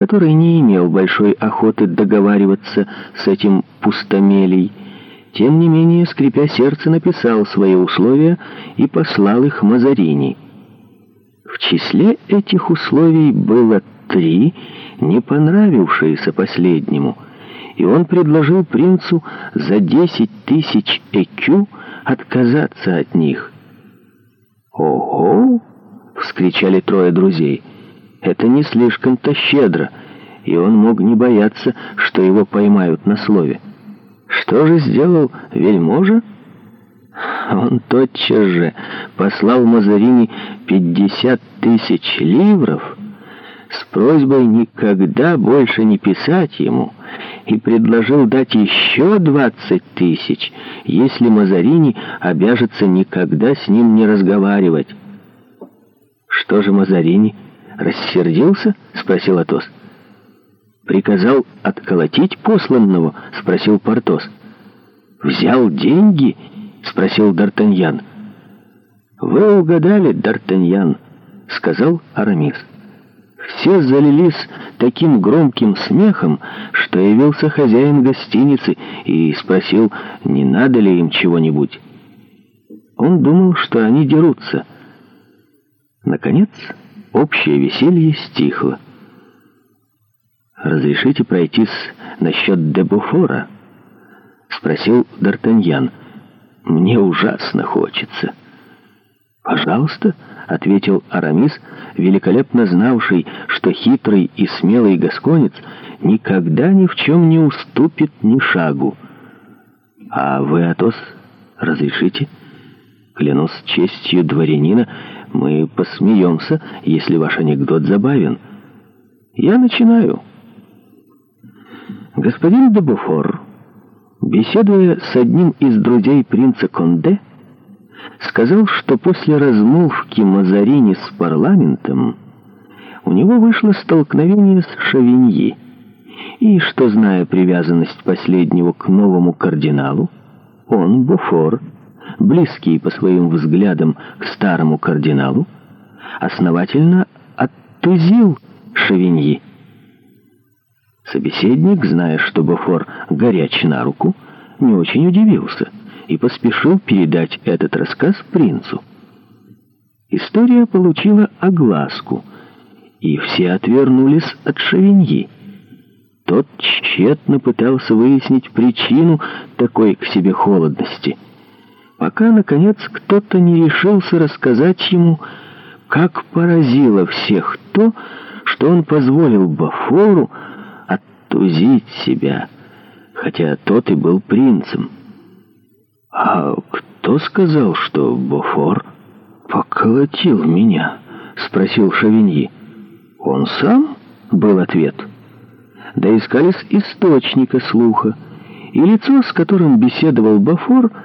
который не имел большой охоты договариваться с этим пустомелей, тем не менее, скрипя сердце, написал свои условия и послал их Мазарини. В числе этих условий было три, не понравившиеся последнему, и он предложил принцу за 10 тысяч ЭКЮ отказаться от них. «Ого!» — вскричали трое друзей — это не слишком-то щедро, и он мог не бояться, что его поймают на слове. Что же сделал вельможа? Он тотчас же послал Мазарини 50 тысяч ливров с просьбой никогда больше не писать ему и предложил дать еще 20 тысяч, если Мазарини обяжется никогда с ним не разговаривать. Что же Мазарини? «Рассердился?» — спросил Атос. «Приказал отколотить посланного?» — спросил Портос. «Взял деньги?» — спросил Д'Артаньян. «Вы угадали, Д'Артаньян», — сказал Арамис. Все залились таким громким смехом, что явился хозяин гостиницы и спросил, не надо ли им чего-нибудь. Он думал, что они дерутся. Наконец... Общее веселье стихло. «Разрешите пройтись насчет Дебуфора?» — спросил Д'Артаньян. «Мне ужасно хочется». «Пожалуйста», — ответил Арамис, великолепно знавший, что хитрый и смелый гасконец никогда ни в чем не уступит ни шагу. «А вы, Атос, разрешите?» Клянусь честью дворянина, мы посмеемся, если ваш анекдот забавен. Я начинаю. Господин де Буфор, беседуя с одним из друзей принца Конде, сказал, что после размолвки Мазарини с парламентом у него вышло столкновение с Шавиньи, и что, зная привязанность последнего к новому кардиналу, он, Буфор, близкие по своим взглядам к старому кардиналу, основательно оттузил Шевиньи. Собеседник, зная, что Бофор горяч на руку, не очень удивился и поспешил передать этот рассказ принцу. История получила огласку, и все отвернулись от Шевиньи. Тот тщетно пытался выяснить причину такой к себе холодности — пока, наконец, кто-то не решился рассказать ему, как поразило всех то, что он позволил Бафору оттузить себя, хотя тот и был принцем. «А кто сказал, что Бафор поколотил меня?» — спросил Шавиньи. «Он сам?» — был ответ. Да искались источника слуха, и лицо, с которым беседовал Бафор —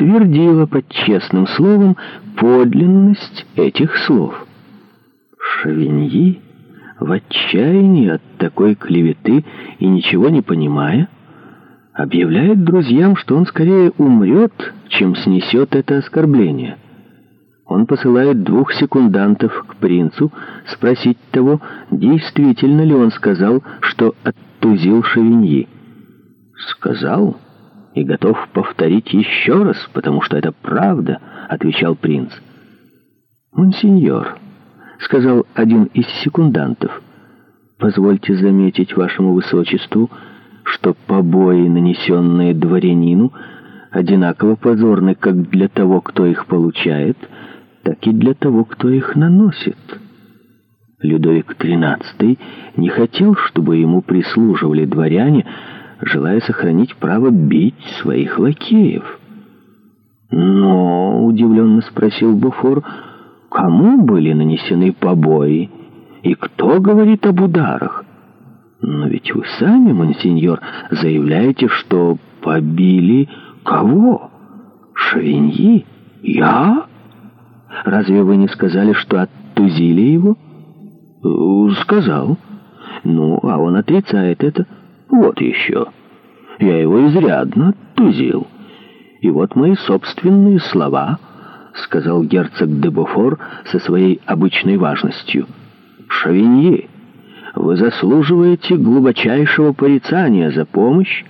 подтвердила под честным словом подлинность этих слов. Шовиньи, в отчаянии от такой клеветы и ничего не понимая, объявляет друзьям, что он скорее умрет, чем снесет это оскорбление. Он посылает двух секундантов к принцу спросить того, действительно ли он сказал, что оттузил Шовиньи. «Сказал?» и готов повторить еще раз, потому что это правда», — отвечал принц. «Монсеньор», — сказал один из секундантов, — «позвольте заметить вашему высочеству, что побои, нанесенные дворянину, одинаково позорны как для того, кто их получает, так и для того, кто их наносит». Людовик XIII не хотел, чтобы ему прислуживали дворяне, желая сохранить право бить своих лакеев. «Но», — удивленно спросил Буфор, — «кому были нанесены побои? И кто говорит об ударах?» «Но ведь вы сами, монсеньор, заявляете, что побили кого? Шовиньи? Я? Разве вы не сказали, что оттузили его?» «Сказал. Ну, а он отрицает это». Вот еще. Я его изрядно тузил. И вот мои собственные слова, — сказал герцог де Буфор со своей обычной важностью. «Шовиньи, вы заслуживаете глубочайшего порицания за помощь,